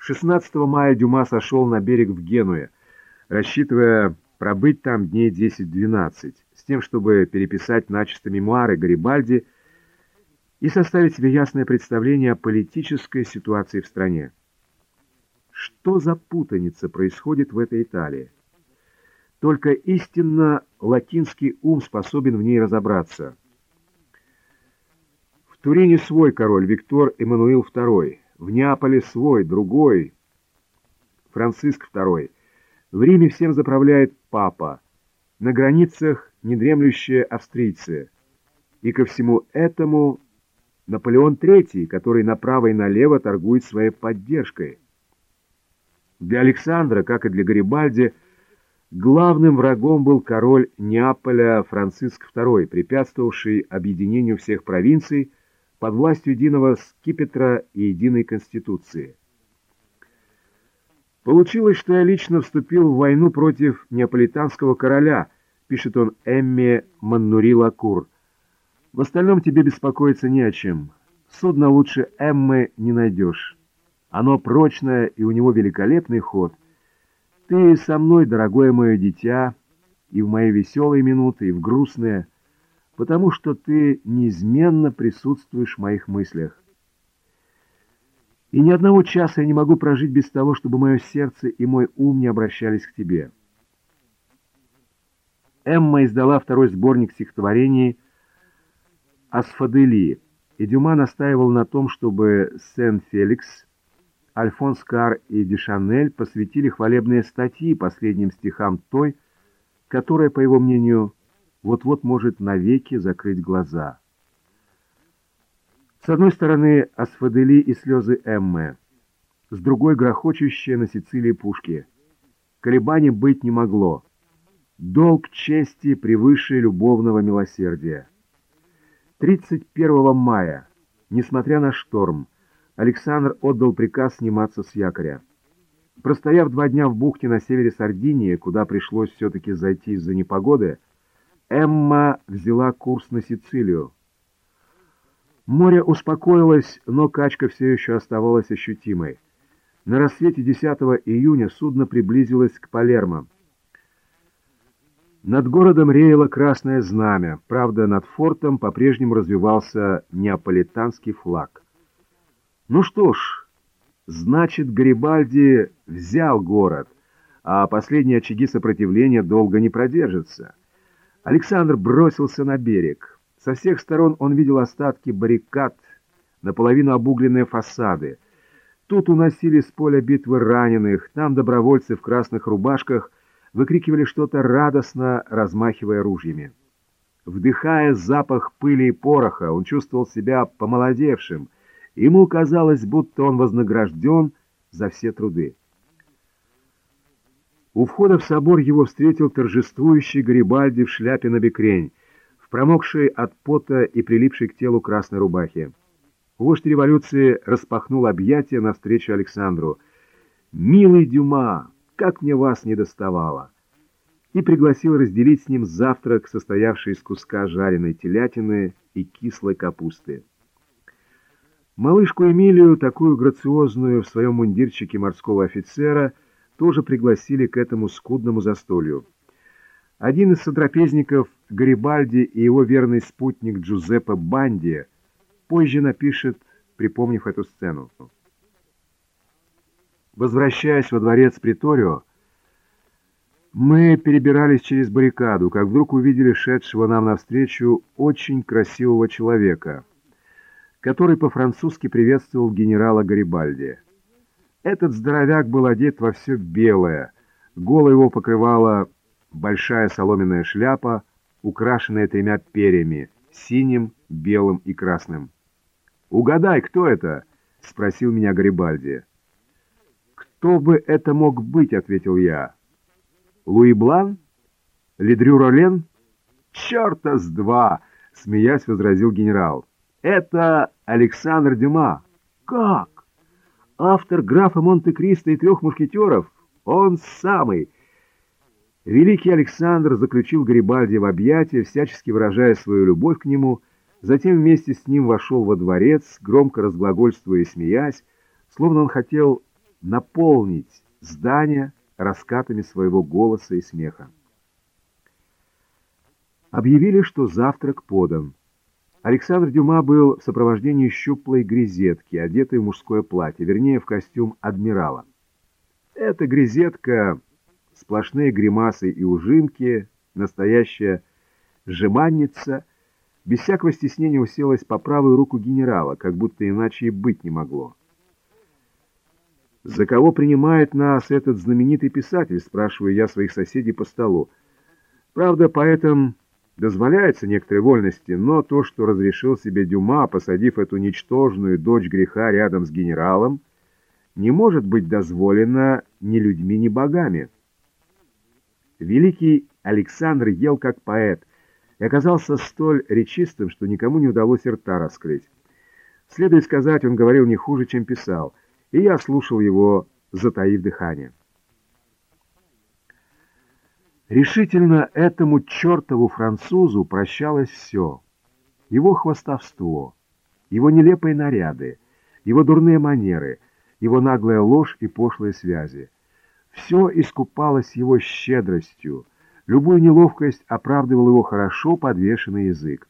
16 мая Дюма сошел на берег в Генуе, рассчитывая пробыть там дней 10-12, с тем, чтобы переписать начисто мемуары Гарибальди и составить себе ясное представление о политической ситуации в стране. Что за путаница происходит в этой Италии? Только истинно латинский ум способен в ней разобраться. В Турине свой король Виктор Эммануил II, в Неаполе свой, другой, Франциск II. В Риме всем заправляет папа, на границах недремлющие австрийцы. И ко всему этому Наполеон III, который направо и налево торгует своей поддержкой. Для Александра, как и для Гарибальди, главным врагом был король Неаполя Франциск II, препятствовавший объединению всех провинций под властью единого скипетра и единой конституции. Получилось, что я лично вступил в войну против неаполитанского короля, пишет он Эмме Маннури Лакур. В остальном тебе беспокоиться не о чем. Судно лучше Эммы не найдешь. Оно прочное, и у него великолепный ход. Ты со мной, дорогое мое дитя, и в мои веселые минуты, и в грустные, потому что ты неизменно присутствуешь в моих мыслях. И ни одного часа я не могу прожить без того, чтобы мое сердце и мой ум не обращались к тебе. Эмма издала второй сборник стихотворений «Асфаделии», и Дюма настаивал на том, чтобы Сен-Феликс Альфонс Кар и Дешанель посвятили хвалебные статьи последним стихам той, которая, по его мнению, вот-вот может навеки закрыть глаза. С одной стороны, Асфадели и слезы Эммы, с другой — грохочущие на Сицилии пушки. Колебаний быть не могло. Долг чести превыше любовного милосердия. 31 мая, несмотря на шторм, Александр отдал приказ сниматься с якоря. Простояв два дня в бухте на севере Сардинии, куда пришлось все-таки зайти из-за непогоды, Эмма взяла курс на Сицилию. Море успокоилось, но качка все еще оставалась ощутимой. На рассвете 10 июня судно приблизилось к Палермо. Над городом реяло красное знамя, правда, над фортом по-прежнему развивался неаполитанский флаг. Ну что ж, значит, Гарибальди взял город, а последние очаги сопротивления долго не продержатся. Александр бросился на берег. Со всех сторон он видел остатки баррикад, наполовину обугленные фасады. Тут уносили с поля битвы раненых, там добровольцы в красных рубашках выкрикивали что-то радостно, размахивая ружьями. Вдыхая запах пыли и пороха, он чувствовал себя помолодевшим — Ему казалось, будто он вознагражден за все труды. У входа в собор его встретил торжествующий Гарибальди в шляпе на бекрень, в промокшей от пота и прилипшей к телу красной рубахе. Вождь революции распахнул объятия навстречу Александру. «Милый Дюма, как мне вас не доставало!» и пригласил разделить с ним завтрак, состоявший из куска жареной телятины и кислой капусты. Малышку Эмилию, такую грациозную в своем мундирчике морского офицера, тоже пригласили к этому скудному застолью. Один из сотрапезников Гарибальди и его верный спутник Джузеппе Банди позже напишет, припомнив эту сцену. Возвращаясь во дворец Приторио, мы перебирались через баррикаду, как вдруг увидели шедшего нам навстречу очень красивого человека — который по-французски приветствовал генерала Гарибальди. Этот здоровяк был одет во все белое, голо его покрывала большая соломенная шляпа, украшенная тремя перьями — синим, белым и красным. «Угадай, кто это?» — спросил меня Гарибальди. «Кто бы это мог быть?» — ответил я. «Луи Блан? Ледрю Ролен?» «Черта с два!» — смеясь возразил генерал. Это Александр Дюма. Как? Автор графа Монте-Кристо и трех мушкетеров? Он самый. Великий Александр заключил Гарибальди в объятия, всячески выражая свою любовь к нему, затем вместе с ним вошел во дворец, громко разглагольствуя и смеясь, словно он хотел наполнить здание раскатами своего голоса и смеха. Объявили, что завтрак подан. Александр Дюма был в сопровождении щуплой грезетки, одетой в мужское платье, вернее, в костюм адмирала. Эта грезетка, сплошные гримасы и ужимки, настоящая жеманница, без всякого стеснения уселась по правую руку генерала, как будто иначе и быть не могло. «За кого принимает нас этот знаменитый писатель?» – спрашиваю я своих соседей по столу. Правда, поэтам дозволяется некоторые вольности, но то, что разрешил себе Дюма, посадив эту ничтожную дочь греха рядом с генералом, не может быть дозволено ни людьми, ни богами. Великий Александр ел как поэт и оказался столь речистым, что никому не удалось рта раскрыть. Следует сказать, он говорил не хуже, чем писал – и я слушал его, затаив дыхание. Решительно этому чертову французу прощалось все. Его хвостовство, его нелепые наряды, его дурные манеры, его наглая ложь и пошлые связи. Все искупалось его щедростью, любую неловкость оправдывал его хорошо подвешенный язык.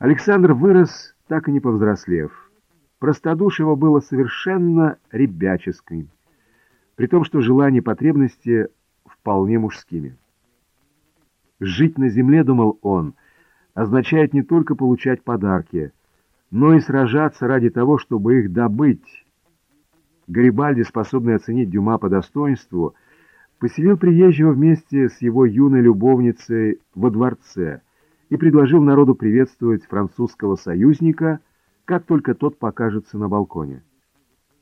Александр вырос, так и не повзрослев. Простодушие его было совершенно ребяческим, при том, что желания и потребности вполне мужскими. Жить на земле, думал он, означает не только получать подарки, но и сражаться ради того, чтобы их добыть. Гарибальди, способный оценить Дюма по достоинству, поселил приезжего вместе с его юной любовницей во дворце и предложил народу приветствовать французского союзника – как только тот покажется на балконе.